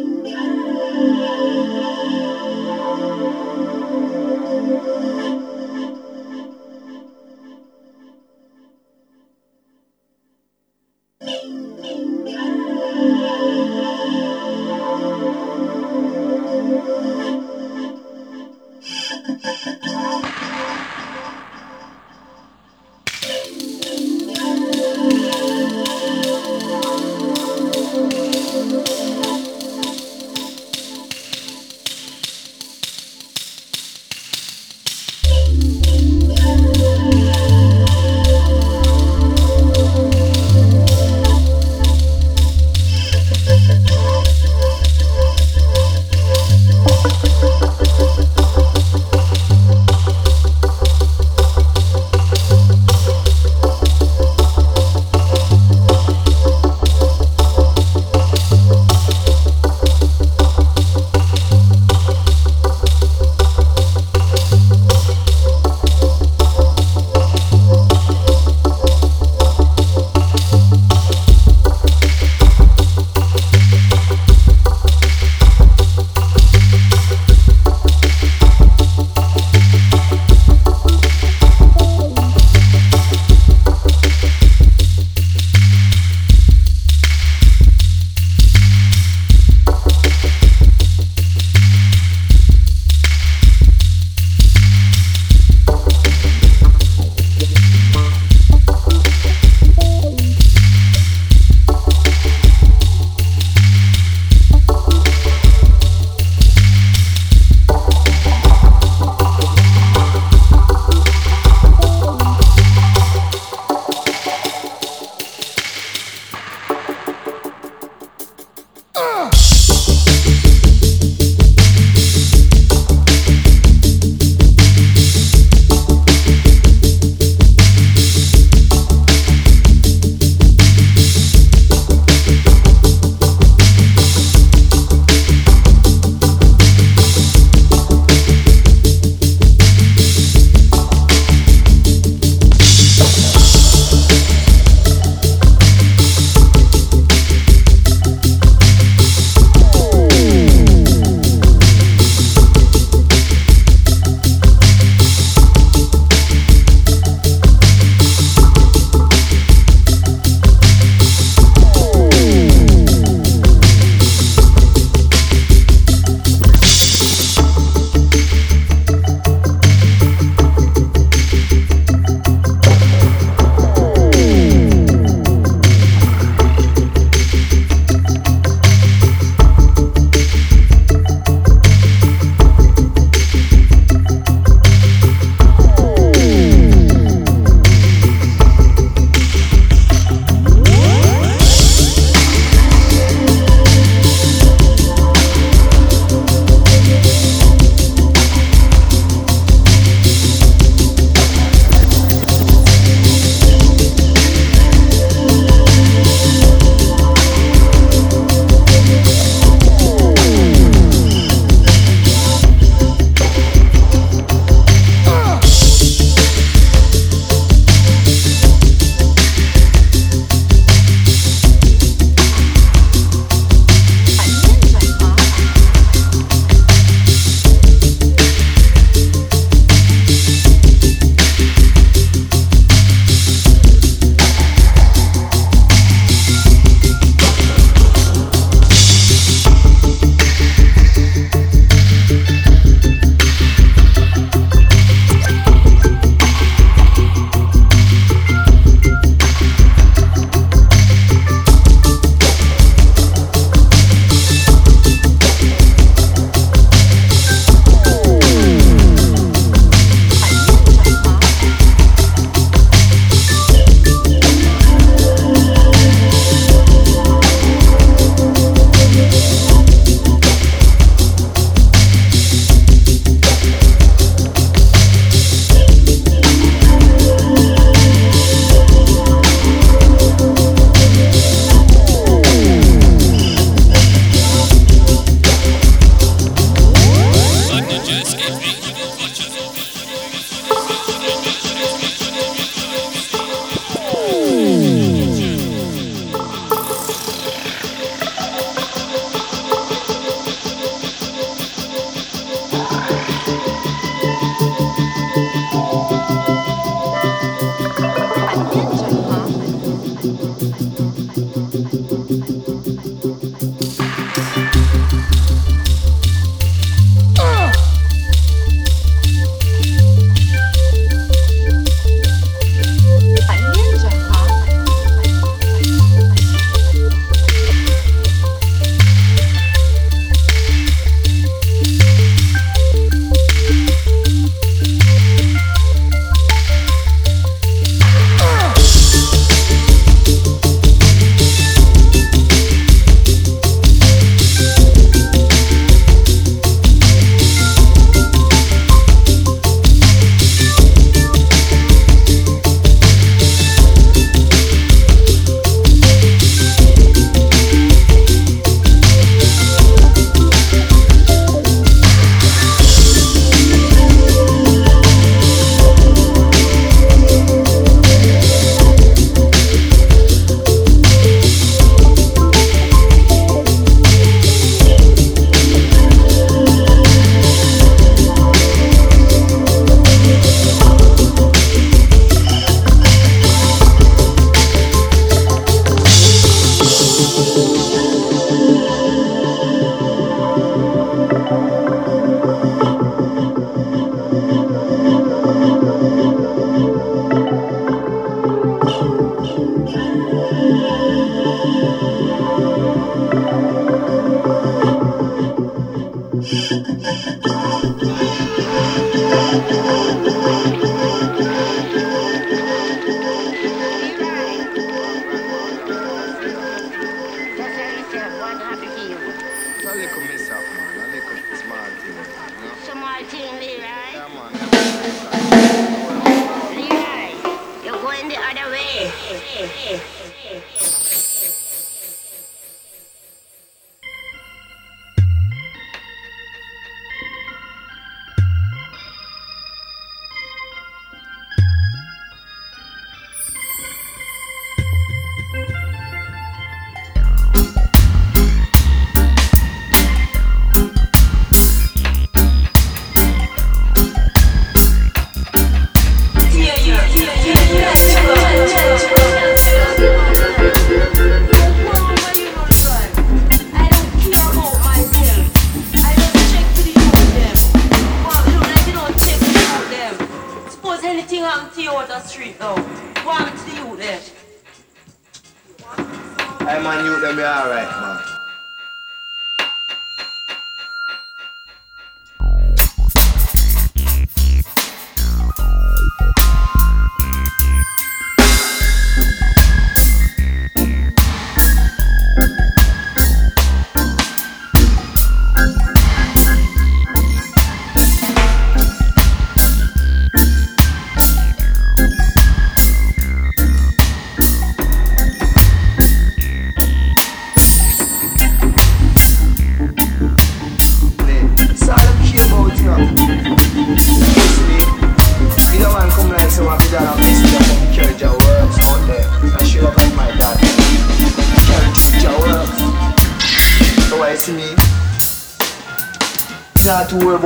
Thank you.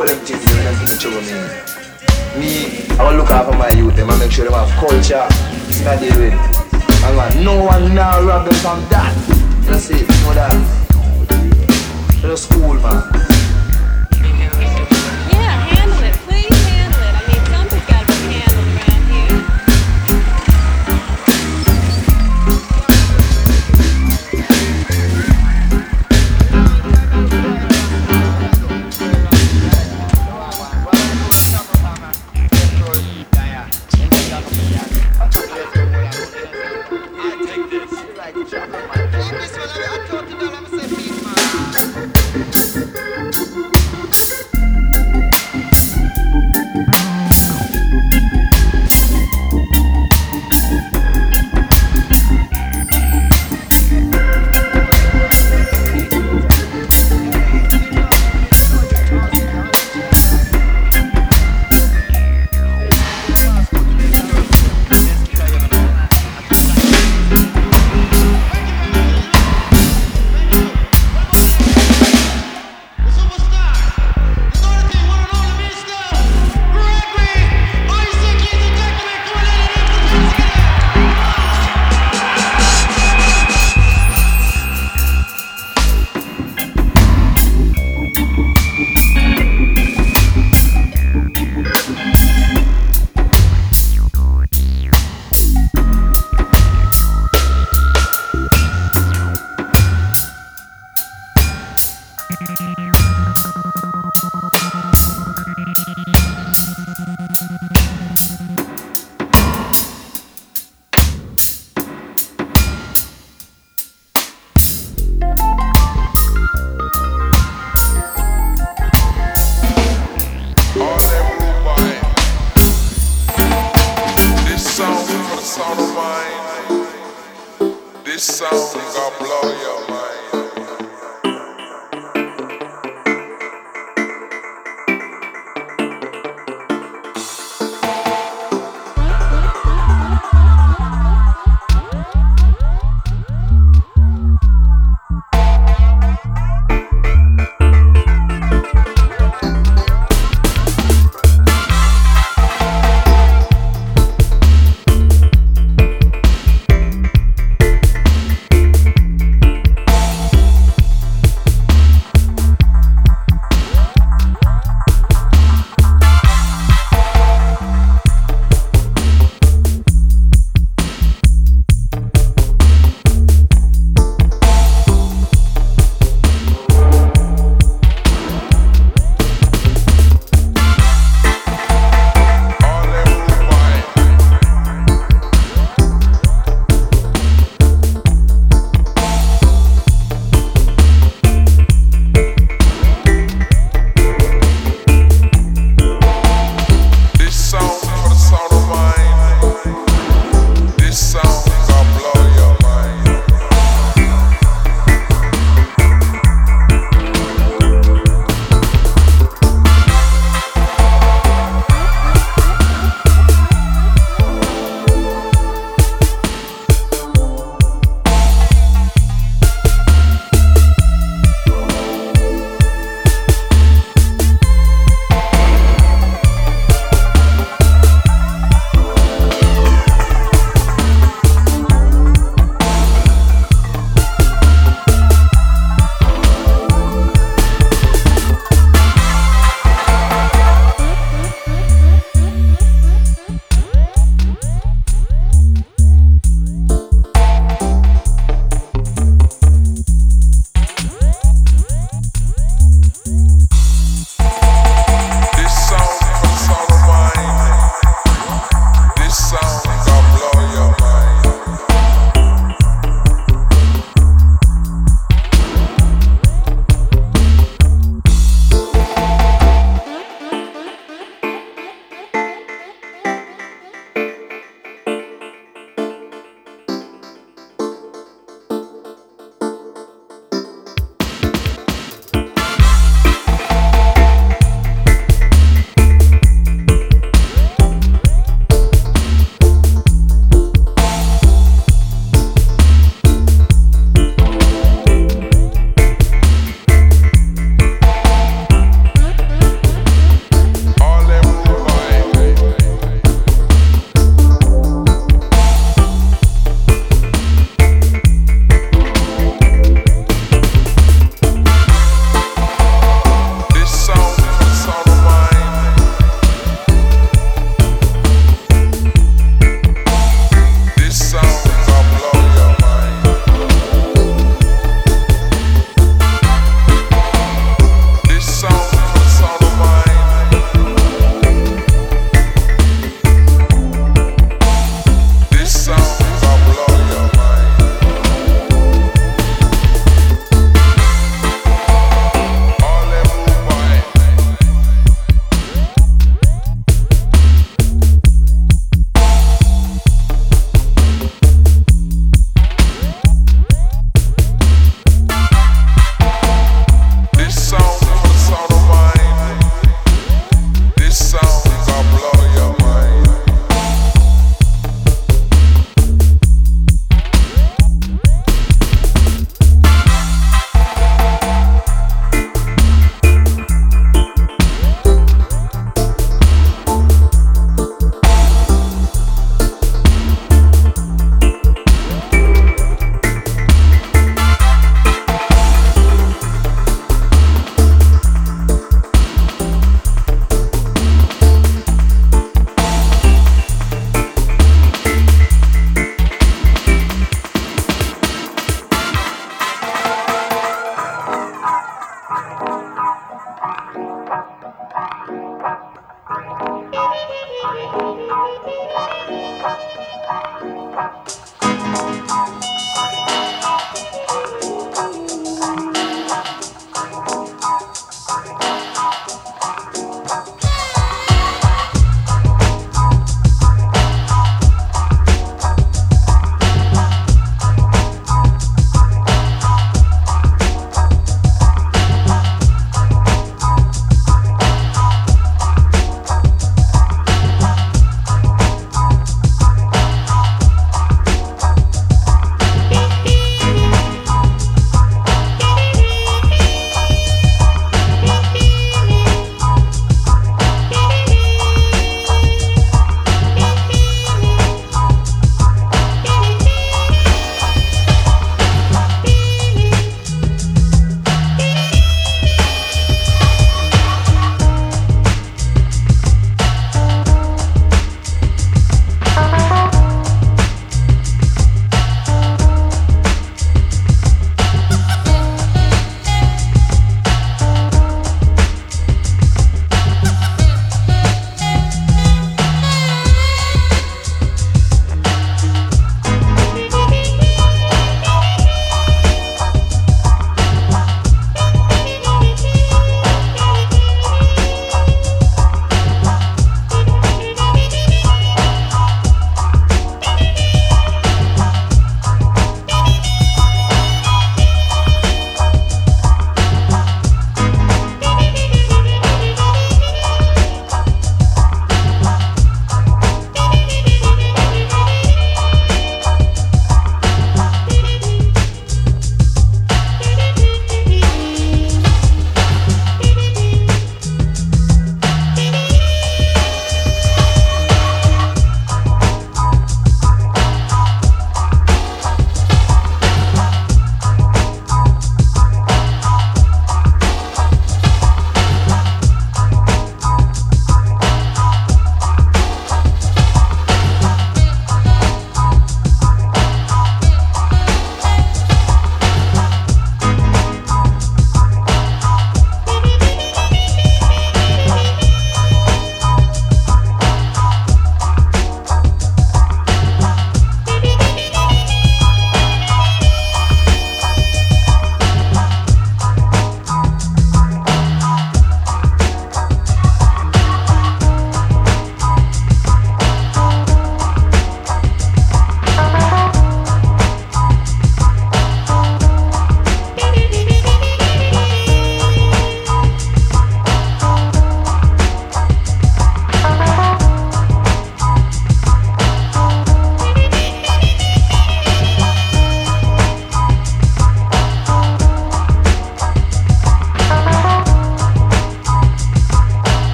About them things when them in trouble me. Me, I will look after my youth, them and make sure them have culture. I deal with. And man, no one now rob them from that. You see, you know that. The school, man.